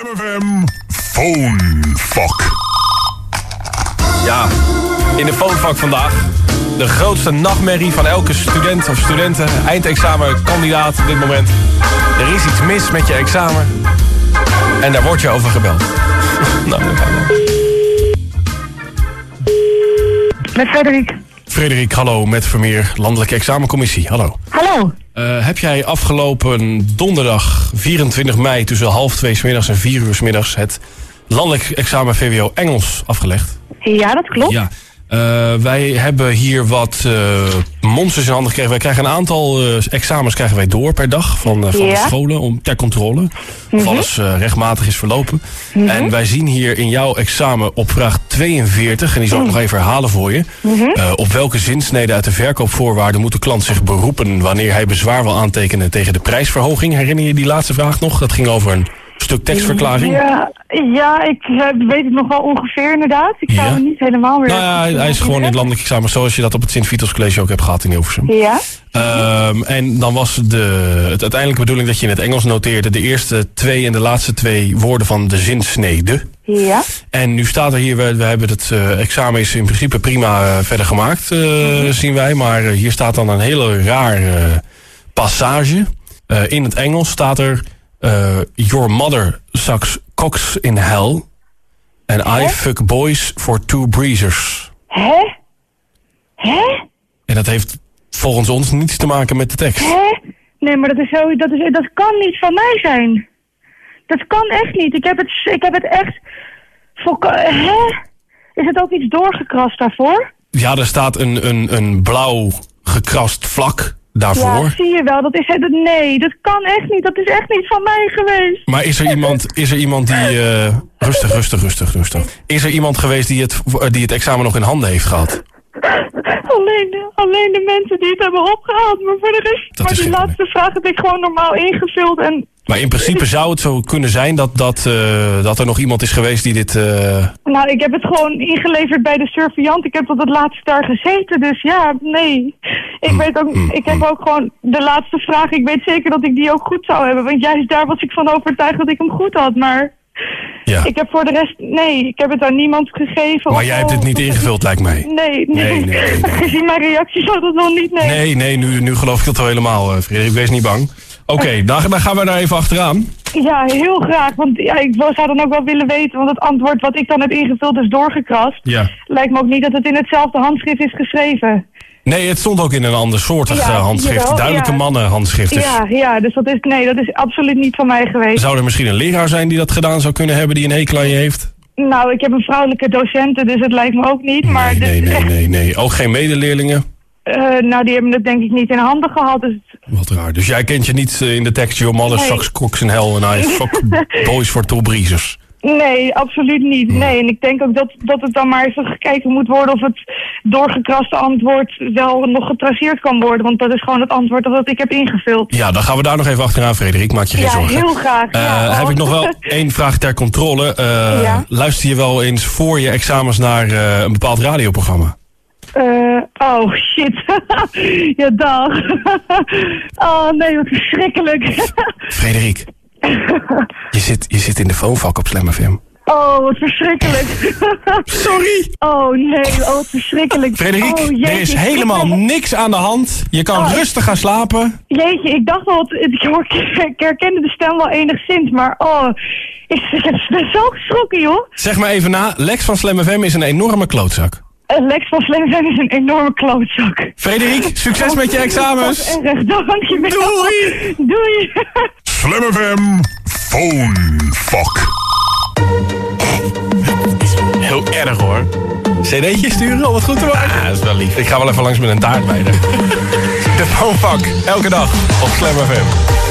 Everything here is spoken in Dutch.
Slam FM Phone Fuck. Ja, in de phonevak vandaag. De grootste nachtmerrie van elke student of studenten, eindexamenkandidaat op dit moment. Er is iets mis met je examen. En daar wordt je over gebeld. nou, dan gaan we. Met Frederik. Frederik, hallo, met Vermeer, Landelijke Examencommissie. Hallo. Eh, heb jij afgelopen donderdag 24 mei tussen half twee 's middags en vier uur 's middags het landelijk examen VWO Engels afgelegd? Ja, dat klopt. Ja. Eh, wij hebben hier wat eh, monsters in handen gekregen. Wij krijgen een aantal eh, examens krijgen wij door per dag van, van de Ja. Mhm. scholen om, ter controle. Of alles eh, rechtmatig is verlopen. En wij zien hier in jouw examen op vraag 42, en die zal ik Mhm. nog even herhalen voor je. Op welke zinsnede uit de verkoopvoorwaarden moet de klant zich beroepen wanneer hij bezwaar wil aantekenen tegen de prijsverhoging? Herinner je die laatste vraag nog? Dat ging over een stuk tekstverklaring. Ja, ja, ik eh, weet het nog wel ongeveer inderdaad. Ik zou Ja. niet helemaal meer... Nou ja, hij- is gewoon in het landelijk examen zoals je dat op het Sint-Vitus College ook hebt gehad in Hilversum. Ja? Ehm, en dan was de, het uiteindelijke bedoeling dat je in het Engels noteerde de eerste twee en de laatste twee woorden van de zinsnede. Ja? En nu staat er hier, we, we hebben het eh, examen is in principe prima eh, verder gemaakt, eh, zien wij. Maar hier staat dan een hele raar passage. In het Engels staat er, eh, your mother sucks cocks in hell. And I fuck boys for two breezers. Hè? Hè? En dat heeft volgens ons niets te maken met de tekst. Hè? Nee, maar dat, is zo, dat, is, dat kan niet van mij zijn. Dat kan echt niet. Ik heb het, ik heb het echt... Hè? Is het ook iets doorgekrast daarvoor? Ja, er staat een, een, een blauw gekrast vlak daarvoor. Ja, zie je wel. Dat is, dat, nee, dat kan echt niet. Dat is echt niet van mij geweest. Maar is er iemand, is er iemand die... eh, rustig, rustig, rustig, rustig. Is er iemand geweest die het, die het examen nog in handen heeft gehad? Alleen, de- alleen de mensen die het hebben opgehaald. Maar voor de rest, Dat maar die laatste vraag heb ik gewoon normaal ingevuld. En Maar in principe zou het zo kunnen zijn dat, dat, eh, dat er nog iemand is geweest die dit... eh, nou, ik heb het gewoon ingeleverd bij de surveillant. Ik heb tot het laatste daar gezeten. Dus ja, nee. Ik Mm, weet ook, ik heb ook gewoon de laatste vraag. Ik weet zeker dat ik die ook goed zou hebben. Want juist daar was ik van overtuigd dat ik hem goed had. Maar ja. ik heb voor de rest, nee, ik heb het aan niemand gegeven. Maar of jij hebt het niet ingevuld, lijkt mij. Nee, nee. Nee, nee, nee, nee. Gezien mijn reactie zou dat nog niet, nee. Nee, nee, nu, nu geloof ik dat wel helemaal, eh, Frederik. Wees niet bang. Oké, dan, gaan we daar even achteraan. Ja, heel graag. Want ja, ik zou dan ook wel willen weten, want het antwoord wat ik dan heb ingevuld is doorgekrast. Ja. Lijkt me ook niet dat het in hetzelfde handschrift is geschreven. Nee, het stond ook in een ander soortig Ja, eh, handschrift. jawel, Duidelijke ja. mannenhandschrift. Dus Ja, ja, dus dat is, nee, dat is absoluut niet van mij geweest. Zou er misschien een leraar zijn die dat gedaan zou kunnen hebben, die een hekel aan je heeft? Nou, ik heb een vrouwelijke docente, dus het lijkt me ook niet. Maar nee, dit nee, nee, nee, nee. Ook geen medeleerlingen? eh, nou, die hebben het denk ik niet in handen gehad. Dus Wat raar. Dus jij kent je niet eh, in de tekst Your mother Nee. sucks cocks in hell and I fuck boys for two breezers. Nee, absoluut niet. Nee, en ik denk ook dat, dat het dan maar even gekeken moet worden of het doorgekraste antwoord wel nog getraceerd kan worden. Want dat is gewoon het antwoord dat ik heb ingevuld. Ja, dan gaan we daar nog even achteraan, Frederik. Maak je geen Ja, zorgen. heel graag. Eh, ja, heb ik nog wel één vraag ter controle. Eh, Ja. Luister je wel eens voor je examens naar eh, een bepaald radioprogramma? Oh, shit. ja, dag. oh, nee, wat verschrikkelijk. Frederik, je zit, je zit in de phonevak op Slam FM. oh, wat verschrikkelijk. Sorry. oh, nee, oh, wat verschrikkelijk. Frederik, oh, er is helemaal niks aan de hand. Je kan Oh. rustig gaan slapen. Jeetje, ik dacht wel, ik, hoor- ik herkende de stem wel enigszins, maar oh, ik, ik ben zo geschrokken, joh. Zeg maar even na, Lex van Slam FM is een enorme klootzak. Eh, Lex van Slemzen is een enorme klootzak. Frederik, succes met je examens. Erg, dankjewel. Doei. Doei. Slam FM Phone Fuck. Heel erg hoor. CD'tje sturen om het goed te maken? Ja, dat is wel lief. Ik ga wel even langs met een taart bij De phonevak, elke dag op Slam FM.